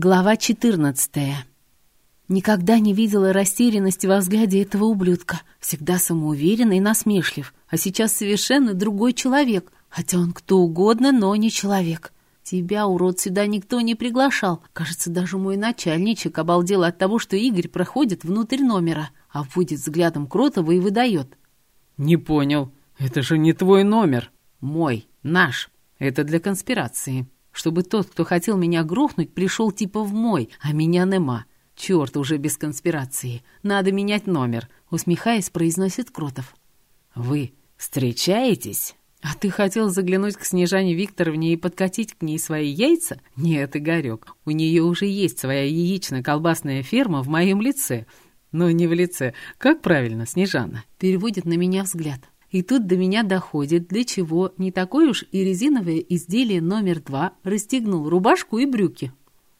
Глава 14. Никогда не видела растерянности во взгляде этого ублюдка. Всегда самоуверенный и насмешлив. А сейчас совершенно другой человек. Хотя он кто угодно, но не человек. Тебя, урод, сюда никто не приглашал. Кажется, даже мой начальничек обалдел от того, что Игорь проходит внутрь номера, а вводит взглядом Кротова и выдает. «Не понял. Это же не твой номер». «Мой. Наш. Это для конспирации» чтобы тот, кто хотел меня грохнуть, пришел типа в мой, а меня нема. Черт, уже без конспирации. Надо менять номер», — усмехаясь, произносит Кротов. «Вы встречаетесь?» «А ты хотел заглянуть к Снежане Викторовне и подкатить к ней свои яйца? Нет, Игорек, у нее уже есть своя яично-колбасная ферма в моем лице. Но не в лице. Как правильно, Снежана?» Переводит на меня взгляд. И тут до меня доходит, для чего не такое уж и резиновое изделие номер два расстегнул рубашку и брюки.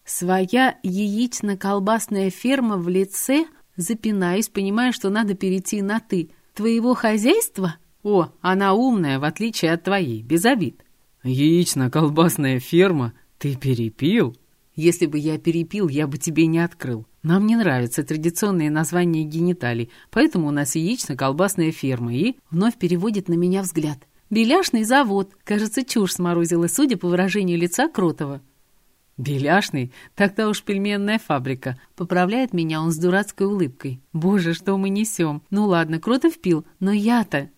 Своя яично-колбасная ферма в лице, запинаюсь, понимая, что надо перейти на «ты». Твоего хозяйства? О, она умная, в отличие от твоей, без обид. Яично-колбасная ферма? Ты перепил? Если бы я перепил, я бы тебе не открыл. Нам не нравятся традиционные названия гениталий, поэтому у нас яично-колбасная ферма и вновь переводит на меня взгляд. Беляшный завод. Кажется, чушь сморозила, судя по выражению лица Кротова. «Беляшный? Тогда уж пельменная фабрика». Поправляет меня он с дурацкой улыбкой. «Боже, что мы несем? Ну ладно, Кротов пил, но я-то...»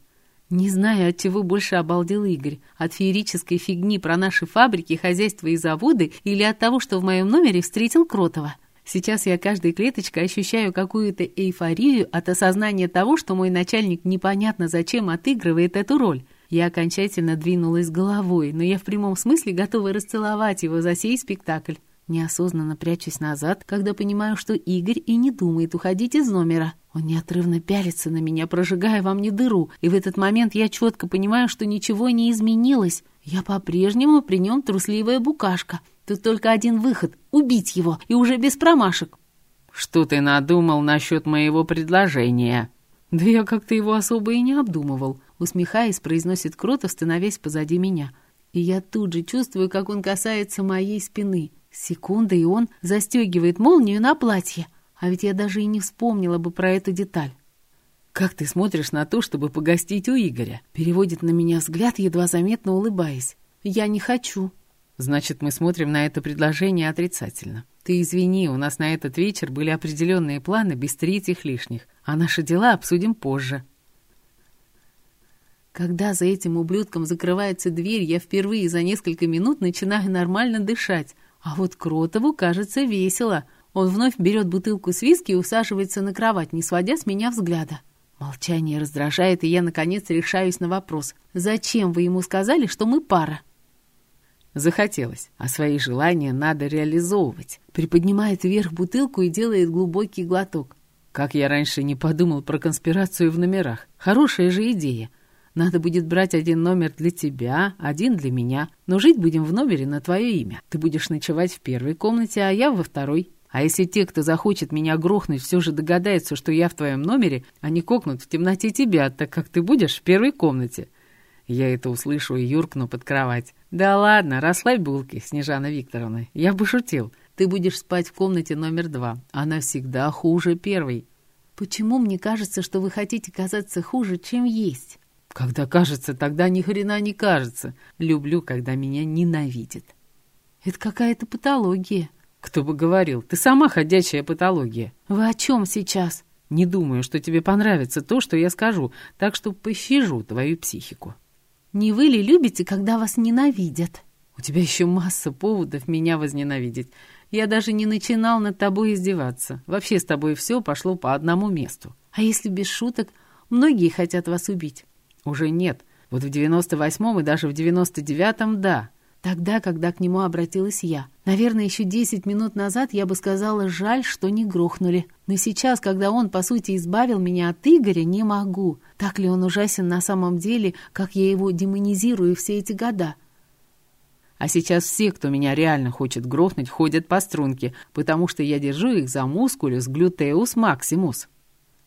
Не знаю, от чего больше обалдел Игорь. От феерической фигни про наши фабрики, хозяйства и заводы или от того, что в моем номере встретил Кротова. Сейчас я каждой клеточкой ощущаю какую-то эйфорию от осознания того, что мой начальник непонятно зачем отыгрывает эту роль. Я окончательно двинулась головой, но я в прямом смысле готова расцеловать его за сей спектакль. Неосознанно прячусь назад, когда понимаю, что Игорь и не думает уходить из номера. Он неотрывно пялится на меня, прожигая во мне дыру, и в этот момент я четко понимаю, что ничего не изменилось. Я по-прежнему при нем трусливая букашка. Тут только один выход — убить его, и уже без промашек. «Что ты надумал насчет моего предложения?» «Да я как-то его особо и не обдумывал», — усмехаясь, произносит Кротов, становясь позади меня. И я тут же чувствую, как он касается моей спины. Секунда, и он застегивает молнию на платье. А ведь я даже и не вспомнила бы про эту деталь. «Как ты смотришь на то, чтобы погостить у Игоря?» Переводит на меня взгляд, едва заметно улыбаясь. «Я не хочу». «Значит, мы смотрим на это предложение отрицательно. Ты извини, у нас на этот вечер были определенные планы без третьих лишних, а наши дела обсудим позже». Когда за этим ублюдком закрывается дверь, я впервые за несколько минут начинаю нормально дышать, а вот Кротову кажется весело. Он вновь берет бутылку с виски и усаживается на кровать, не сводя с меня взгляда. Молчание раздражает, и я, наконец, решаюсь на вопрос. «Зачем вы ему сказали, что мы пара?» Захотелось, а свои желания надо реализовывать. Приподнимает вверх бутылку и делает глубокий глоток. Как я раньше не подумал про конспирацию в номерах. Хорошая же идея. Надо будет брать один номер для тебя, один для меня, но жить будем в номере на твое имя. Ты будешь ночевать в первой комнате, а я во второй. А если те, кто захочет меня грохнуть, все же догадаются, что я в твоем номере, они кокнут в темноте тебя, так как ты будешь в первой комнате. Я это услышу и юркну под кровать. Да ладно, расслабь булки, Снежана Викторовна. Я бы шутил. Ты будешь спать в комнате номер два. Она всегда хуже первой. Почему мне кажется, что вы хотите казаться хуже, чем есть? Когда кажется, тогда ни хрена не кажется. Люблю, когда меня ненавидят. Это какая-то патология. Кто бы говорил, ты сама ходячая патология. Вы о чем сейчас? Не думаю, что тебе понравится то, что я скажу, так что пощажу твою психику. Не вы ли любите, когда вас ненавидят? У тебя еще масса поводов меня возненавидеть. Я даже не начинал над тобой издеваться. Вообще с тобой все пошло по одному месту. А если без шуток, многие хотят вас убить. Уже нет. Вот в 98-м и даже в 99-м — да. Тогда, когда к нему обратилась я. Наверное, еще 10 минут назад я бы сказала «жаль, что не грохнули». Но сейчас, когда он, по сути, избавил меня от Игоря, не могу. Так ли он ужасен на самом деле, как я его демонизирую все эти года? А сейчас все, кто меня реально хочет грохнуть, ходят по струнке, потому что я держу их за мускулюс глютеус максимус.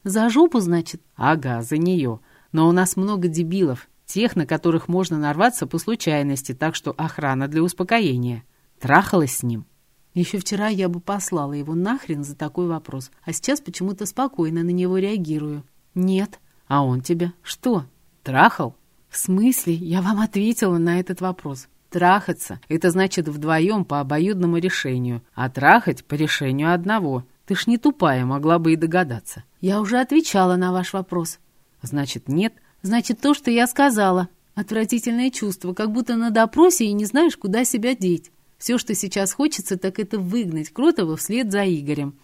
За жопу, значит? Ага, за нее. Но у нас много дебилов, тех, на которых можно нарваться по случайности, так что охрана для успокоения. Трахалась с ним. Еще вчера я бы послала его нахрен за такой вопрос, а сейчас почему-то спокойно на него реагирую. Нет. А он тебя что, трахал? В смысле? Я вам ответила на этот вопрос. Трахаться — это значит вдвоем по обоюдному решению, а трахать — по решению одного. Ты ж не тупая, могла бы и догадаться. Я уже отвечала на ваш вопрос. Значит, нет? Значит, то, что я сказала. Отвратительное чувство, как будто на допросе и не знаешь, куда себя деть. Все, что сейчас хочется, так это выгнать Кротова вслед за Игорем.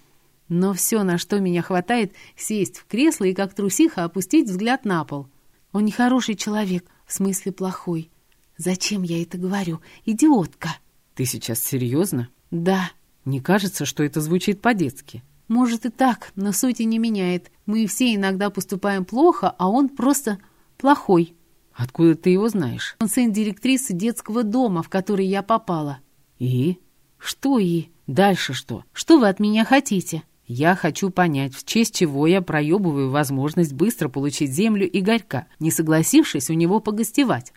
Но все, на что меня хватает, сесть в кресло и как трусиха опустить взгляд на пол. Он нехороший человек, в смысле плохой. Зачем я это говорю? Идиотка. Ты сейчас серьезно? Да. Не кажется, что это звучит по-детски? Может и так, но сути не меняет. Мы все иногда поступаем плохо, а он просто плохой. Откуда ты его знаешь? Он сын директрисы детского дома, в который я попала. И? Что и? Дальше что? Что вы от меня хотите? Я хочу понять, в честь чего я проебываю возможность быстро получить землю Игорька, не согласившись у него погостевать.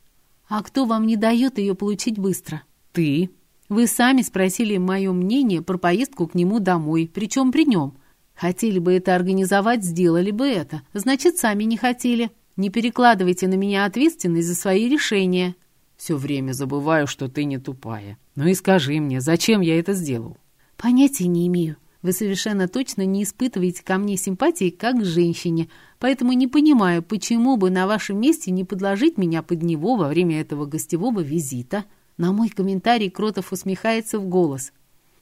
А кто вам не дает ее получить быстро? Ты. Вы сами спросили мое мнение про поездку к нему домой, причем при нем. Хотели бы это организовать, сделали бы это. Значит, сами не хотели. Не перекладывайте на меня ответственность за свои решения. Все время забываю, что ты не тупая. Ну и скажи мне, зачем я это сделал? Понятия не имею. Вы совершенно точно не испытываете ко мне симпатии как к женщине, поэтому не понимаю, почему бы на вашем месте не подложить меня под него во время этого гостевого визита. На мой комментарий Кротов усмехается в голос.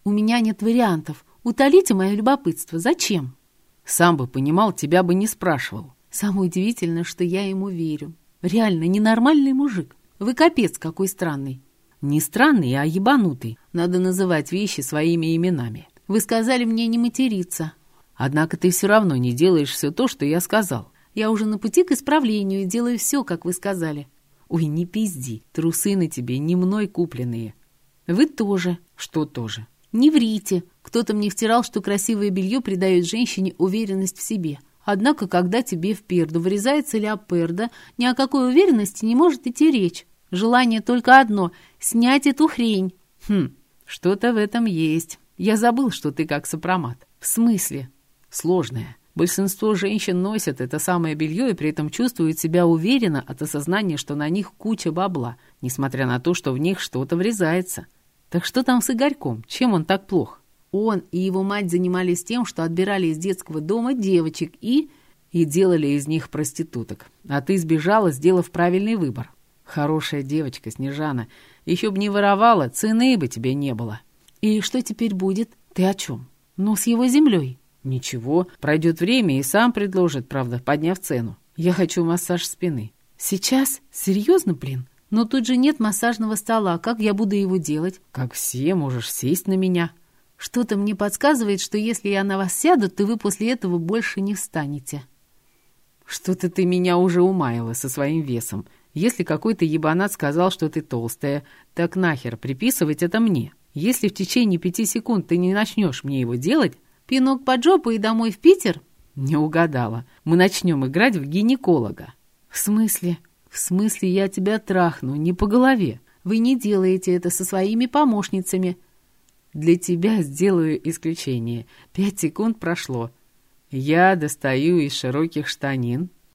У меня нет вариантов. Утолите мое любопытство. Зачем? Сам бы понимал, тебя бы не спрашивал. Самое удивительное, что я ему верю. Реально, ненормальный мужик. Вы капец какой странный. Не странный, а ебанутый. Надо называть вещи своими именами. Вы сказали мне не материться. Однако ты все равно не делаешь все то, что я сказал. Я уже на пути к исправлению и делаю все, как вы сказали. Ой, не пизди, трусы на тебе не мной купленные. Вы тоже. Что тоже? Не врите. Кто-то мне втирал, что красивое белье придает женщине уверенность в себе. Однако, когда тебе в перду вырезается леоперда, ни о какой уверенности не может идти речь. Желание только одно — снять эту хрень. Хм, что-то в этом есть. Я забыл, что ты как сопромат. В смысле? Сложное. Большинство женщин носят это самое белье и при этом чувствуют себя уверенно от осознания, что на них куча бабла, несмотря на то, что в них что-то врезается. Так что там с Игорьком? Чем он так плох? Он и его мать занимались тем, что отбирали из детского дома девочек и... И делали из них проституток. А ты сбежала, сделав правильный выбор. Хорошая девочка, Снежана. Еще бы не воровала, цены бы тебе не было. И что теперь будет? Ты о чем? Ну, с его землей. Ничего, пройдет время и сам предложит, правда, подняв цену. Я хочу массаж спины. Сейчас? Серьезно, блин? Но тут же нет массажного стола. Как я буду его делать? Как все, можешь сесть на меня. Что-то мне подсказывает, что если я на вас сяду, то вы после этого больше не встанете. Что-то ты меня уже умаила со своим весом. Если какой-то ебанат сказал, что ты толстая, так нахер приписывать это мне. Если в течение пяти секунд ты не начнешь мне его делать... Пинок под жопу и домой в Питер? Не угадала. Мы начнем играть в гинеколога. В смысле? В смысле я тебя трахну, не по голове. Вы не делаете это со своими помощницами. Для тебя сделаю исключение. Пять секунд прошло. Я достаю из широких штанин